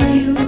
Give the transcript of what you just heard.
you.